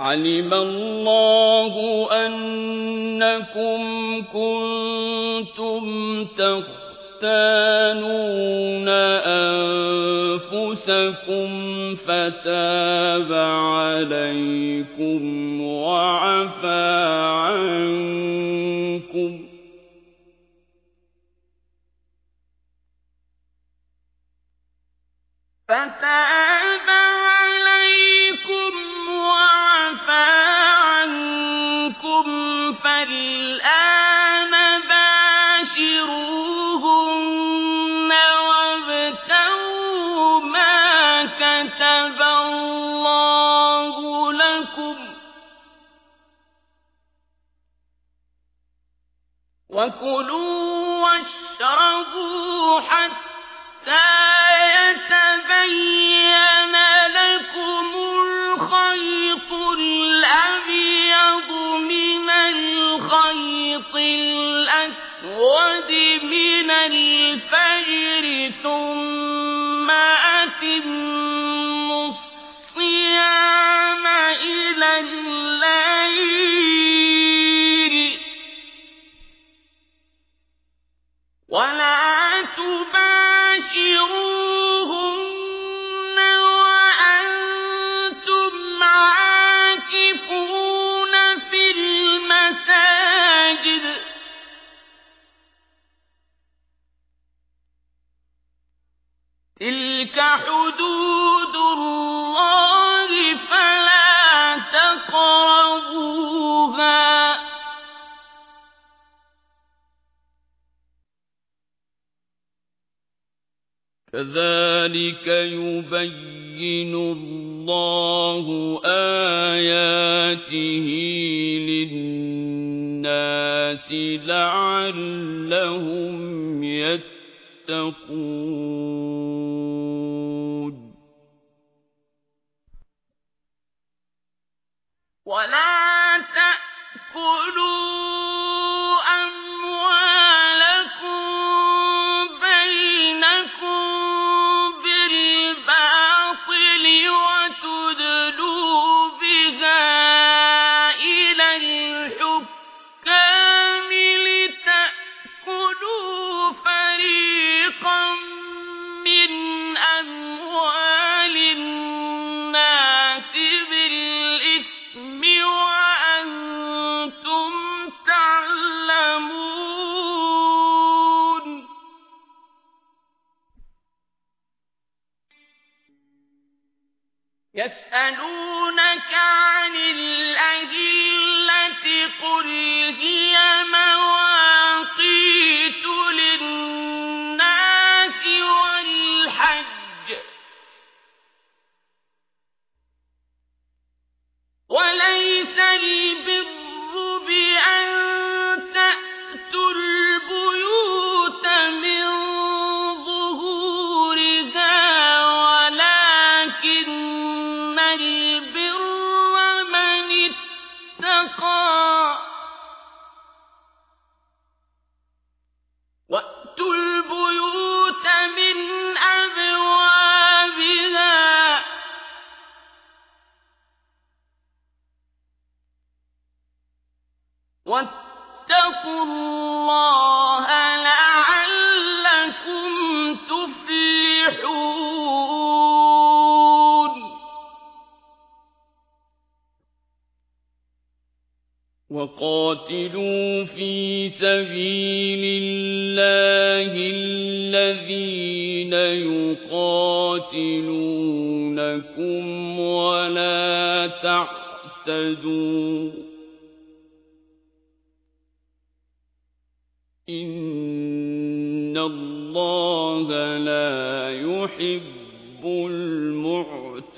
علم الله أنكم كنتم تختانون أنفسكم فتاب عليكم وعفى عنكم فتاب فالآن باشروهن وابتغوا ما كتب الله لكم وكلوا واشربوا الأسود من الفجر ثم أتموا الصيام إلى الليل. ولا تباشروهن حدود الله فلا كذلك يبين الله آياته للناس لعلهم يتقون. يسألونك عن الأهلة قل هي واتقوا الله لعلكم تفلحون. وقاتلوا في سبيل الله الذين يقاتلونكم ولا تعتدوا. إِنَّ اللَّهَ لَا يُحِبُّ الْمُعْتَدِينَ